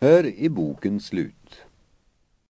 Här är boken slut.